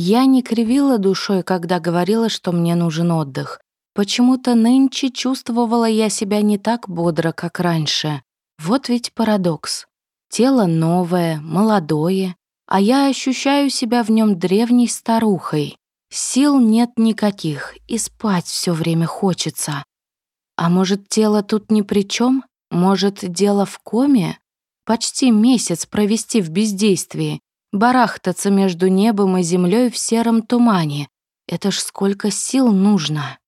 Я не кривила душой, когда говорила, что мне нужен отдых. Почему-то нынче чувствовала я себя не так бодро, как раньше. Вот ведь парадокс. Тело новое, молодое, а я ощущаю себя в нем древней старухой. Сил нет никаких, и спать все время хочется. А может, тело тут ни при чем? Может, дело в коме? Почти месяц провести в бездействии, барахтаться между небом и землей в сером тумане. Это ж сколько сил нужно.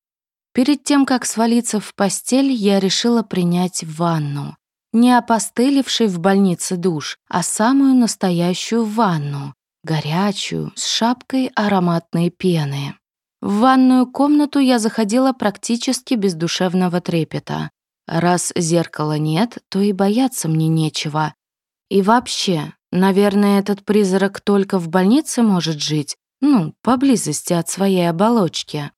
Перед тем, как свалиться в постель, я решила принять ванну. Не опостылевший в больнице душ, а самую настоящую ванну, горячую, с шапкой ароматной пены. В ванную комнату я заходила практически без душевного трепета. Раз зеркала нет, то и бояться мне нечего. И вообще, наверное, этот призрак только в больнице может жить, ну, поблизости от своей оболочки.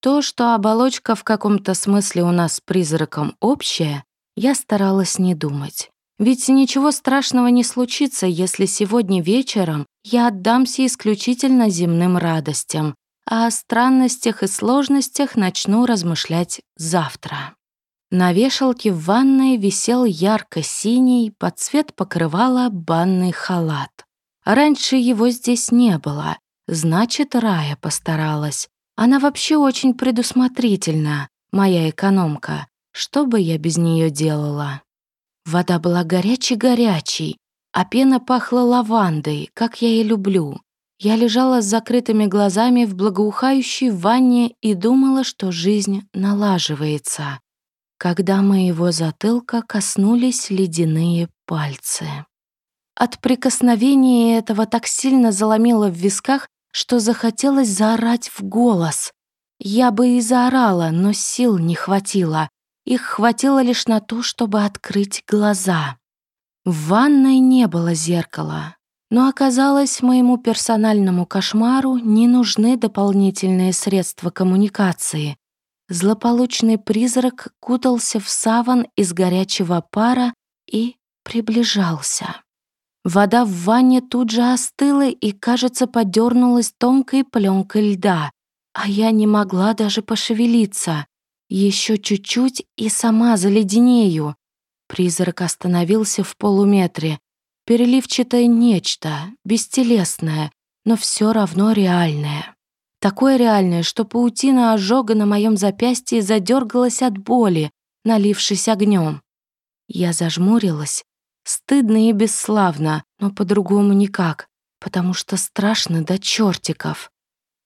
То, что оболочка в каком-то смысле у нас с призраком общая, я старалась не думать. Ведь ничего страшного не случится, если сегодня вечером я отдамся исключительно земным радостям, а о странностях и сложностях начну размышлять завтра. На вешалке в ванной висел ярко-синий, под цвет покрывала банный халат. Раньше его здесь не было, значит, Рая постаралась. Она вообще очень предусмотрительна, моя экономка. Что бы я без нее делала? Вода была горячей-горячей, а пена пахла лавандой, как я и люблю. Я лежала с закрытыми глазами в благоухающей ванне и думала, что жизнь налаживается, когда моего затылка коснулись ледяные пальцы. От прикосновения этого так сильно заломило в висках, что захотелось заорать в голос. Я бы и заорала, но сил не хватило. Их хватило лишь на то, чтобы открыть глаза. В ванной не было зеркала, но оказалось, моему персональному кошмару не нужны дополнительные средства коммуникации. Злополучный призрак кутался в саван из горячего пара и приближался. Вода в ванне тут же остыла и, кажется, подернулась тонкой пленкой льда, а я не могла даже пошевелиться. Еще чуть-чуть и сама заледенею. Призрак остановился в полуметре, Переливчатое нечто, бестелесное, но все равно реальное. Такое реальное, что паутина ожога на моем запястье задергалась от боли, налившись огнем. Я зажмурилась, стыдно и бесславно, но по-другому никак, потому что страшно до чертиков.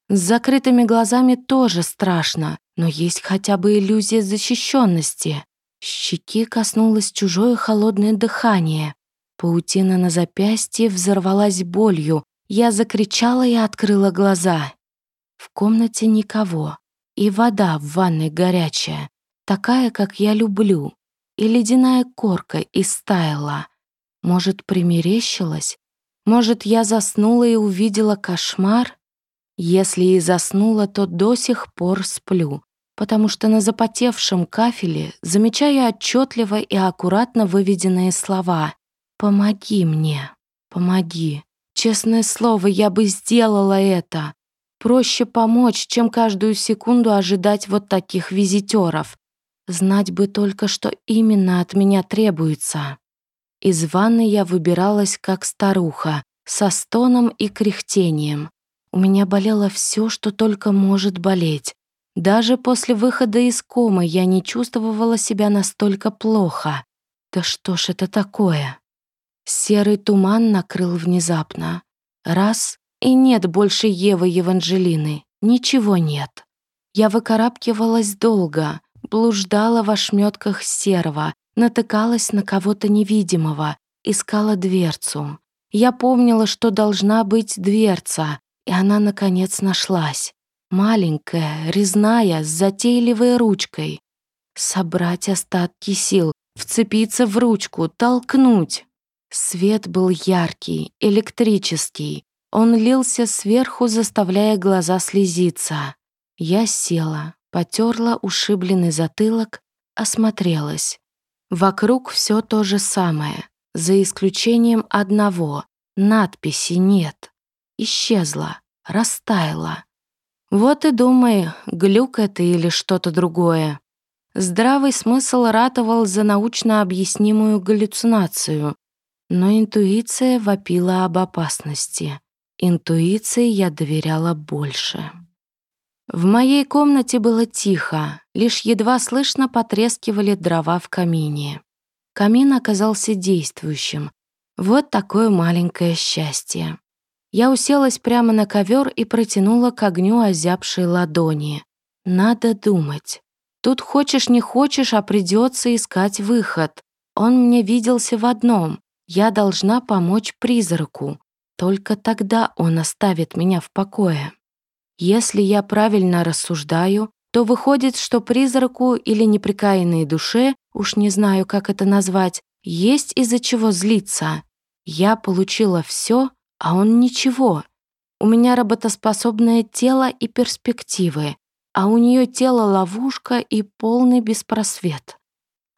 С закрытыми глазами тоже страшно, но есть хотя бы иллюзия защищенности. Щеки коснулось чужое холодное дыхание. Паутина на запястье взорвалась болью. Я закричала и открыла глаза. В комнате никого. И вода в ванной горячая, такая, как я люблю. И ледяная корка истаяла. Может, примерещилась? Может, я заснула и увидела кошмар? Если и заснула, то до сих пор сплю, потому что на запотевшем кафеле замечаю отчетливо и аккуратно выведенные слова «Помоги мне, помоги. Честное слово, я бы сделала это. Проще помочь, чем каждую секунду ожидать вот таких визитеров. Знать бы только, что именно от меня требуется». Из ванны я выбиралась как старуха, со стоном и кряхтением. У меня болело все, что только может болеть. Даже после выхода из комы я не чувствовала себя настолько плохо. Да что ж это такое? Серый туман накрыл внезапно. Раз — и нет больше Евы Еванжелины. Ничего нет. Я выкарабкивалась долго, блуждала в ошметках серого, натыкалась на кого-то невидимого, искала дверцу. Я помнила, что должна быть дверца, и она, наконец, нашлась. Маленькая, резная, с затейливой ручкой. Собрать остатки сил, вцепиться в ручку, толкнуть. Свет был яркий, электрический. Он лился сверху, заставляя глаза слезиться. Я села, потерла ушибленный затылок, осмотрелась. Вокруг все то же самое, за исключением одного — надписи нет. Исчезла. растаяла. Вот и думай, глюк это или что-то другое. Здравый смысл ратовал за научно объяснимую галлюцинацию, но интуиция вопила об опасности. Интуиции я доверяла больше. В моей комнате было тихо, лишь едва слышно потрескивали дрова в камине. Камин оказался действующим. Вот такое маленькое счастье. Я уселась прямо на ковер и протянула к огню озябшие ладони. Надо думать. Тут хочешь не хочешь, а придется искать выход. Он мне виделся в одном. Я должна помочь призраку. Только тогда он оставит меня в покое. Если я правильно рассуждаю, то выходит, что призраку или неприкаянной душе, уж не знаю, как это назвать, есть из-за чего злиться. Я получила все, а он ничего. У меня работоспособное тело и перспективы, а у нее тело ловушка и полный беспросвет.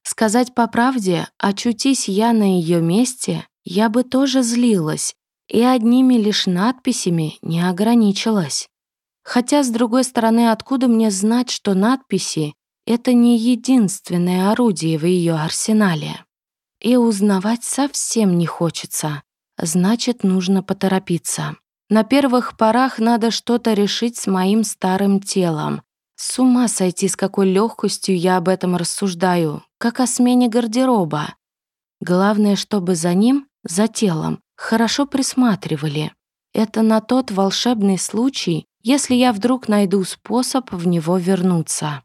Сказать по правде, очутись я на ее месте, я бы тоже злилась и одними лишь надписями не ограничилась. Хотя, с другой стороны, откуда мне знать, что надписи — это не единственное орудие в ее арсенале? И узнавать совсем не хочется. Значит, нужно поторопиться. На первых порах надо что-то решить с моим старым телом. С ума сойти, с какой легкостью я об этом рассуждаю, как о смене гардероба. Главное, чтобы за ним, за телом, хорошо присматривали. Это на тот волшебный случай, если я вдруг найду способ в него вернуться.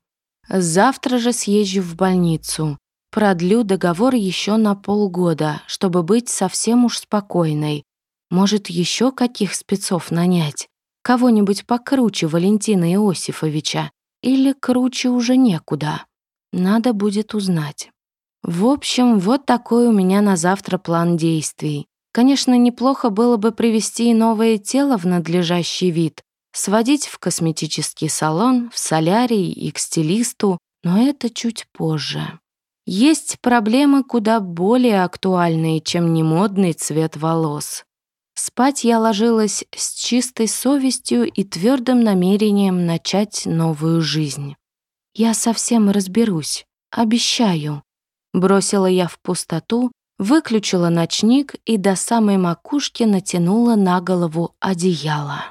Завтра же съезжу в больницу. Продлю договор еще на полгода, чтобы быть совсем уж спокойной. Может, еще каких спецов нанять? Кого-нибудь покруче Валентина Иосифовича? Или круче уже некуда? Надо будет узнать. В общем, вот такой у меня на завтра план действий. Конечно, неплохо было бы привести новое тело в надлежащий вид, сводить в косметический салон, в солярий и к стилисту, но это чуть позже. Есть проблемы куда более актуальные, чем немодный цвет волос. Спать я ложилась с чистой совестью и твердым намерением начать новую жизнь. «Я совсем разберусь, обещаю», — бросила я в пустоту, выключила ночник и до самой макушки натянула на голову одеяло.